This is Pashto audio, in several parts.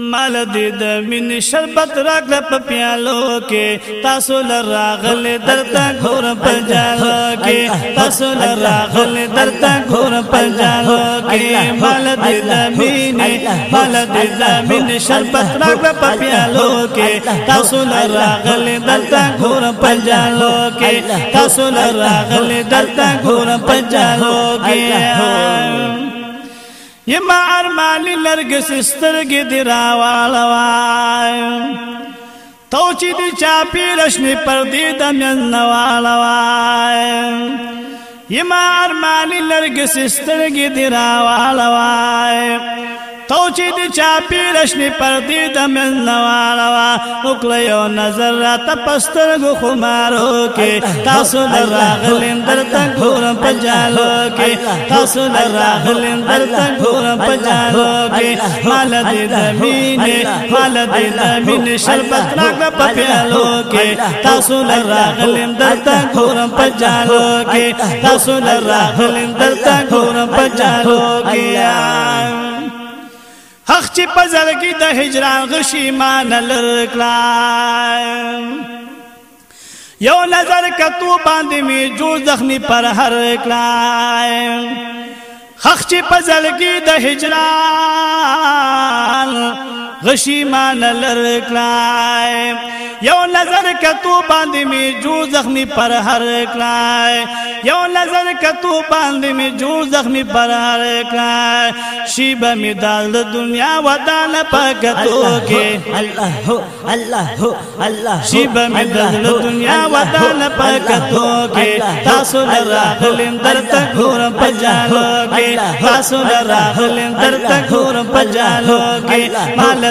مال دې د مين شربت راغله په پیالو کې تاسو راغله درته غور په جالو کې تاسو راغله درته غور په جالو کې مال دې د مين مال دې د مين شربت راغله په پیالو کې تاسو راغله درته غور په جالو کې تاسو راغله درته غور په جالو کې یما ارمانی لرګ سسترګې دی راوالوا تو چې دی چاپی رشنی پردې د من نوالوا یما ارمانی لرګ سسترګې دی راوالوا تو چی دی چاپی رشنی پردی دا من نواروا اکل یو نظر را تا پستر گو خمارو کی تاسو در راغلین در تا گورم پجالو کی تاسو در راغلین در تا گورم پجالو کی مالا دی دمینی مالا دی دمینی شربت راگ پا پیالو کی تاسو در راغلین در تا گورم پجالو کی تاسو در راغلین در تا گورم پجالو کی اخ چې په زلګي د هجران غشي مان لرکلا یو نظر کتو باندې می جو زخمی پر هر کلا خخ چې په زلګي د هجران غشی مان لرکلائے یو نظر کتو باند میں جو زخمی پر هر کلائے یو نظر کتو باند میں جو زخمی پر هر کلائے شیب میں دال دنیا و دال پکتو کے اللہ الله اللہ الله اللہ شیب میں دال دنیا و دال پکتو کے تاسو لراحل اندر تک گھور پجالو کے تاسو لراحل اندر تک گھور پجالو کے مال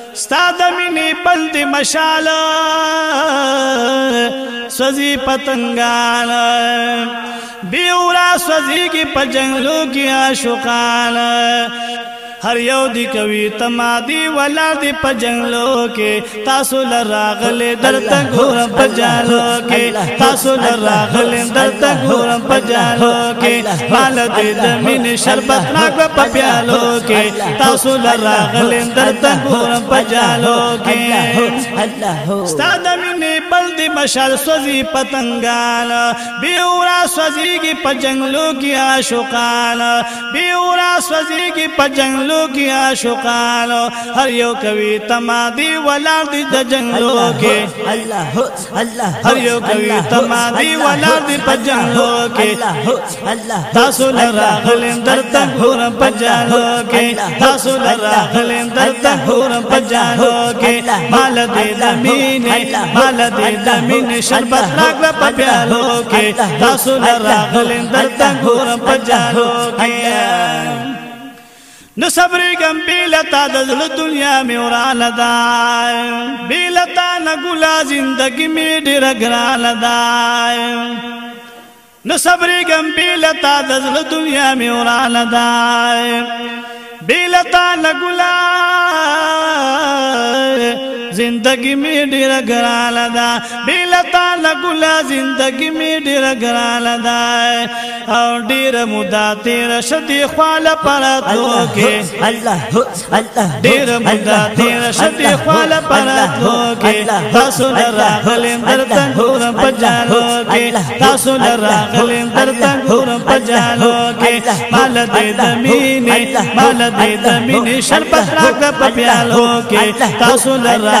ستا د مینې بل دی مشال سوزي پتنګال بیورا سوزي کی پجنګلو کی عاشقان هر یو دی کوي تمادي ولا دی پجنلو کې تاسو لراغله درته ګورم پجالو کې تاسو لراغله درته ګورم پجالو کې مال دې زمين شربت ناګ په پیالو کې تاسو لراغله درته ګورم پجالو کې الله الله ستادم پتی مشال سوزی پتنگال بیورا سوزی کی پجنگلو کی عاشقال بیورا سوزی کی پجنگلو کی عاشقال هر یو کوي تمادي ولر دي د جنگلو کې الله الله هر یو کوي تمادي ولر دي په جنگلو کې الله تاسو لرا غلم درته هور په جنگلو کې تاسو لرا غلم درته هور په جنگلو کې مال دې د مينې مال دې د د مين شربت راغله په پیالو کې تاسو راغلین در تنګور په جالو کې نو صبر غم بیلتا د زړه دنیا می ورانه دا بیلتا نګلا زندگی می ډیر ګرانه دا نو صبر غم بیلتا د زړه دنیا می ورانه دا بیلتا نګلا زندگی می ډیره ګراله ده بیل تعالی ګل زندگی می ډیره ګراله ده او ډیره مودا تیر شدي خواله پراتو کې الله الله ډیره مودا تیر شدي خواله پراتو کې تاسو لرا غلندر تنګور پجالو کې تاسو لرا غلندر تنګور پجالو کې مال دې دمینه مال دې دمینه شربت راک په پیالو کې تاسو لرا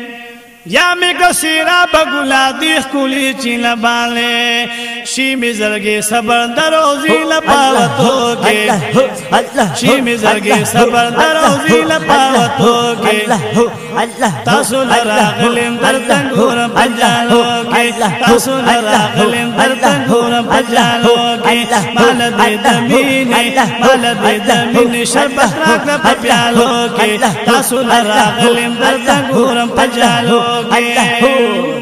یا می کسیرا را بگولا دیخ کولی چی لبالے شی می زرگی سبر دروزی لپاوت توکے شی می زرگی سبر دروزی لپاوت توکے تاسو لراغلیم غلیم در تنگور پجالوکے تاسو لراغلیم غلیم در تنگور پجالوکے مالد دمینے مالد دمینے شربہ راکر پجالوکے تاسو لراغلیم غلیم در تنگور پجالوکے اللہ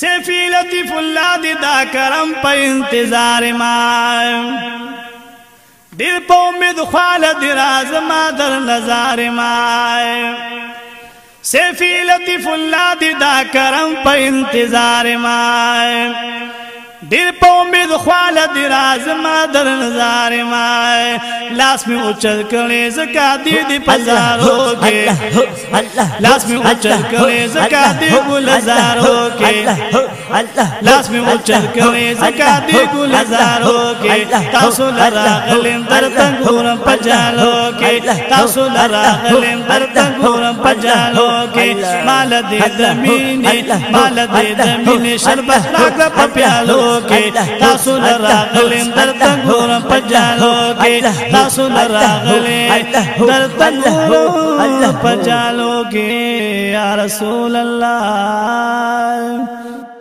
سیفی لطیف کرم انتظار مائ دل پا امید پو مال داد لائے سفی لتی فلا دیدا کرم پہ انتظار مائ ډیر په امید خواله دی راز ما در نظر ما لاس می اوچت کړي زکا دی دی پزارو کې لاس می اوچت کړي زکا دی ګل زارو کې لاس می اوچت کړي زکا دی ګل زارو کې تاسو لرا غلم در تنګورم پجالو کې تاسو لرا غلم در تنګورم پجالو کې مال دې زمينه مال دې زمينه شربت راکړه په پیالو सुेम बर्तन पजालो یا رسول रसूल